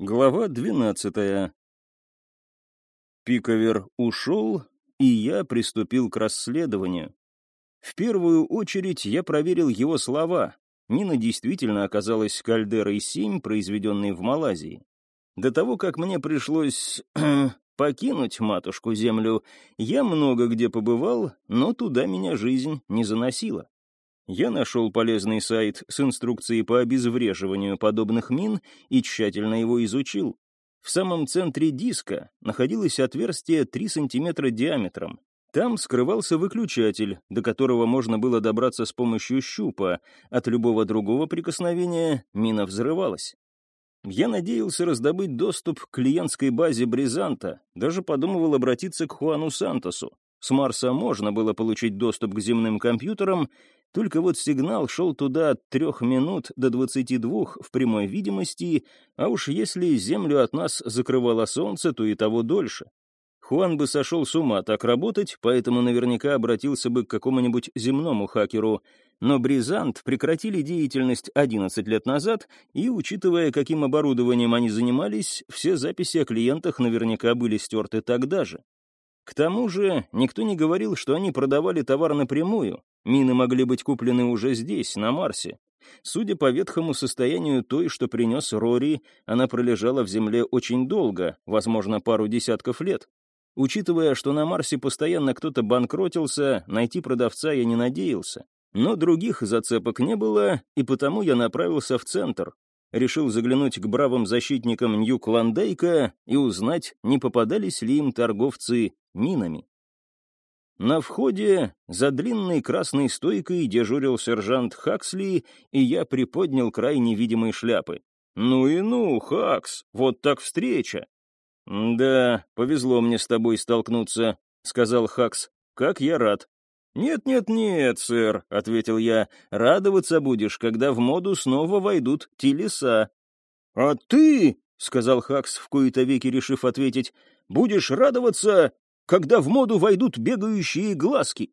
Глава двенадцатая. Пиковер ушел, и я приступил к расследованию. В первую очередь я проверил его слова. Мина действительно оказалась кальдерой-7, произведенной в Малайзии. До того, как мне пришлось покинуть матушку-землю, я много где побывал, но туда меня жизнь не заносила. Я нашел полезный сайт с инструкцией по обезвреживанию подобных мин и тщательно его изучил. В самом центре диска находилось отверстие 3 сантиметра диаметром. Там скрывался выключатель, до которого можно было добраться с помощью щупа. От любого другого прикосновения мина взрывалась. Я надеялся раздобыть доступ к клиентской базе Бризанта, даже подумывал обратиться к Хуану Сантосу. С Марса можно было получить доступ к земным компьютерам, только вот сигнал шел туда от трех минут до двадцати двух в прямой видимости, а уж если Землю от нас закрывало Солнце, то и того дольше. Хуан бы сошел с ума так работать, поэтому наверняка обратился бы к какому-нибудь земному хакеру. Но Бризант прекратили деятельность 11 лет назад, и, учитывая, каким оборудованием они занимались, все записи о клиентах наверняка были стерты тогда же. К тому же никто не говорил, что они продавали товар напрямую. Мины могли быть куплены уже здесь, на Марсе. Судя по ветхому состоянию той, что принес Рори, она пролежала в земле очень долго, возможно, пару десятков лет. Учитывая, что на Марсе постоянно кто-то банкротился, найти продавца я не надеялся. Но других зацепок не было, и потому я направился в центр, решил заглянуть к бравым защитникам Нью-Клондайка и узнать, не попадались ли им торговцы минами. На входе за длинной красной стойкой дежурил сержант Хаксли, и я приподнял край невидимой шляпы. «Ну и ну, Хакс, вот так встреча!» «Да, повезло мне с тобой столкнуться», — сказал Хакс. «Как я рад. «Нет-нет-нет, сэр», — ответил я, — «радоваться будешь, когда в моду снова войдут телеса». «А ты», — сказал Хакс, в кои-то веки решив ответить, — «будешь радоваться, когда в моду войдут бегающие глазки».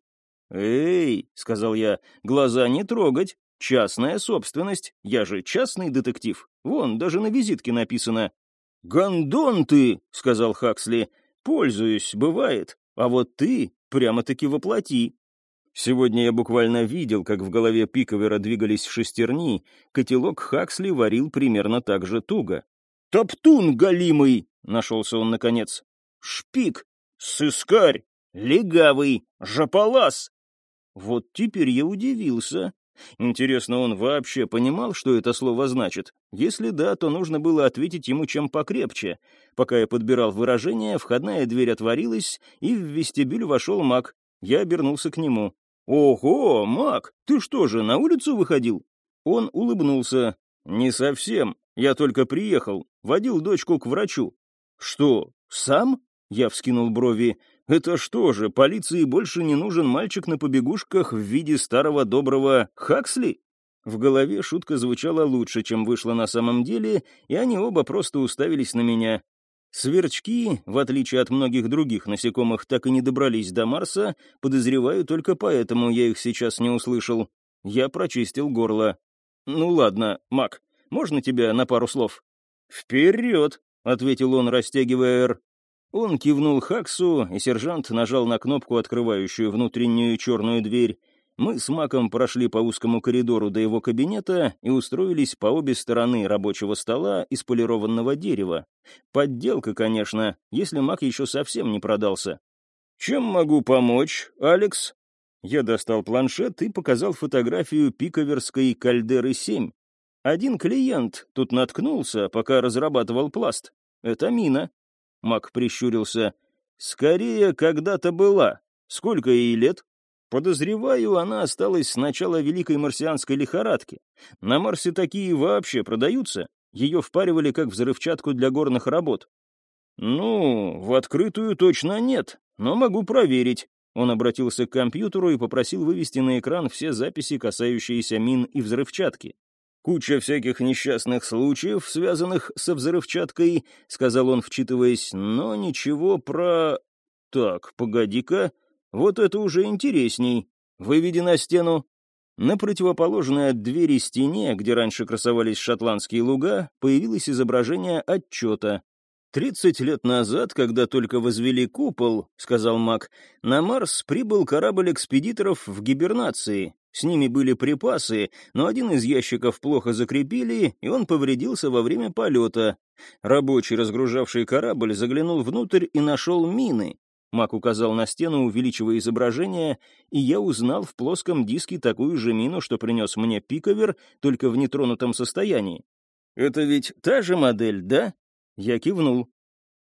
«Эй», — сказал я, — «глаза не трогать, частная собственность, я же частный детектив, вон, даже на визитке написано». «Гондон ты», — сказал Хаксли, — «пользуюсь, бывает, а вот ты прямо-таки воплоти». Сегодня я буквально видел, как в голове Пиковера двигались шестерни, котелок Хаксли варил примерно так же туго. «Топтун галимый!» — нашелся он наконец. «Шпик! Сыскарь! Легавый! Жаполас!» Вот теперь я удивился. Интересно, он вообще понимал, что это слово значит? Если да, то нужно было ответить ему чем покрепче. Пока я подбирал выражение, входная дверь отворилась, и в вестибюль вошел маг. Я обернулся к нему. «Ого, Мак, ты что же, на улицу выходил?» Он улыбнулся. «Не совсем. Я только приехал. Водил дочку к врачу». «Что, сам?» Я вскинул брови. «Это что же, полиции больше не нужен мальчик на побегушках в виде старого доброго Хаксли?» В голове шутка звучала лучше, чем вышла на самом деле, и они оба просто уставились на меня. Сверчки, в отличие от многих других насекомых, так и не добрались до Марса, подозреваю, только поэтому я их сейчас не услышал. Я прочистил горло. «Ну ладно, Мак, можно тебя на пару слов?» «Вперед!» — ответил он, растягивая «Р». Он кивнул Хаксу, и сержант нажал на кнопку, открывающую внутреннюю черную дверь. Мы с Маком прошли по узкому коридору до его кабинета и устроились по обе стороны рабочего стола из полированного дерева. Подделка, конечно, если Мак еще совсем не продался. «Чем могу помочь, Алекс?» Я достал планшет и показал фотографию пиковерской кальдеры-7. Один клиент тут наткнулся, пока разрабатывал пласт. Это мина. Мак прищурился. «Скорее, когда-то была. Сколько ей лет?» Подозреваю, она осталась с начала Великой марсианской лихорадки. На Марсе такие вообще продаются. Ее впаривали как взрывчатку для горных работ. «Ну, в открытую точно нет, но могу проверить». Он обратился к компьютеру и попросил вывести на экран все записи, касающиеся мин и взрывчатки. «Куча всяких несчастных случаев, связанных со взрывчаткой», — сказал он, вчитываясь, — «но ничего про...» «Так, погоди-ка, вот это уже интересней. Выведи на стену». На противоположной от двери стене, где раньше красовались шотландские луга, появилось изображение отчета. «Тридцать лет назад, когда только возвели купол, — сказал Мак, — на Марс прибыл корабль экспедиторов в гибернации. С ними были припасы, но один из ящиков плохо закрепили, и он повредился во время полета. Рабочий, разгружавший корабль, заглянул внутрь и нашел мины. Мак указал на стену, увеличивая изображение, и я узнал в плоском диске такую же мину, что принес мне пиковер, только в нетронутом состоянии. «Это ведь та же модель, да?» Я кивнул.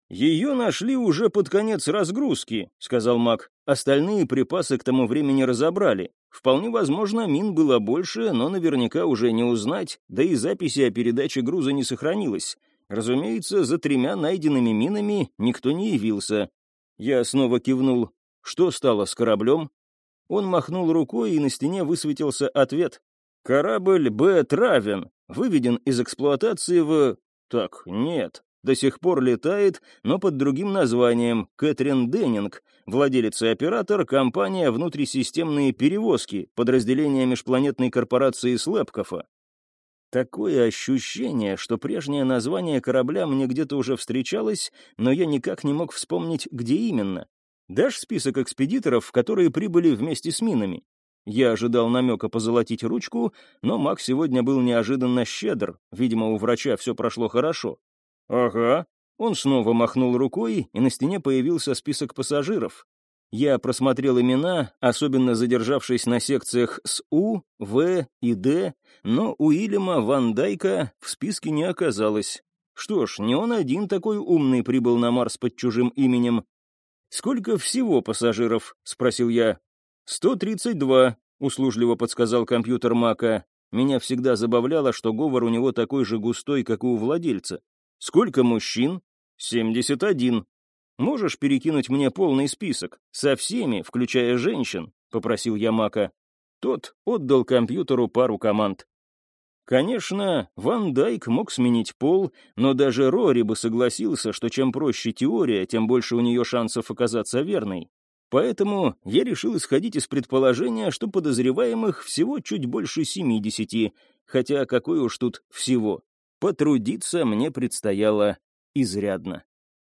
«Ее нашли уже под конец разгрузки», — сказал Мак. «Остальные припасы к тому времени разобрали. Вполне возможно, мин было больше, но наверняка уже не узнать, да и записи о передаче груза не сохранилось. Разумеется, за тремя найденными минами никто не явился. Я снова кивнул. Что стало с кораблем? Он махнул рукой, и на стене высветился ответ. Корабль «Б. Травен» выведен из эксплуатации в... Так, нет, до сих пор летает, но под другим названием Кэтрин Деннинг, владелец и оператор компания «Внутрисистемные перевозки», подразделение межпланетной корпорации Слэпкофа. Такое ощущение, что прежнее название корабля мне где-то уже встречалось, но я никак не мог вспомнить, где именно. Дашь список экспедиторов, которые прибыли вместе с минами? Я ожидал намека позолотить ручку, но Мак сегодня был неожиданно щедр. Видимо, у врача все прошло хорошо. «Ага». Он снова махнул рукой, и на стене появился список пассажиров. Я просмотрел имена, особенно задержавшись на секциях с У, В и Д, но Уильяма Ван Дайка в списке не оказалось. Что ж, не он один такой умный прибыл на Марс под чужим именем. «Сколько всего пассажиров?» — спросил я. «Сто тридцать два», — услужливо подсказал компьютер Мака. Меня всегда забавляло, что говор у него такой же густой, как и у владельца. «Сколько мужчин?» «Семьдесят один», «Можешь перекинуть мне полный список? Со всеми, включая женщин?» — попросил я Мака. Тот отдал компьютеру пару команд. Конечно, Ван Дайк мог сменить пол, но даже Рори бы согласился, что чем проще теория, тем больше у нее шансов оказаться верной. Поэтому я решил исходить из предположения, что подозреваемых всего чуть больше 70, хотя какой уж тут всего. Потрудиться мне предстояло изрядно.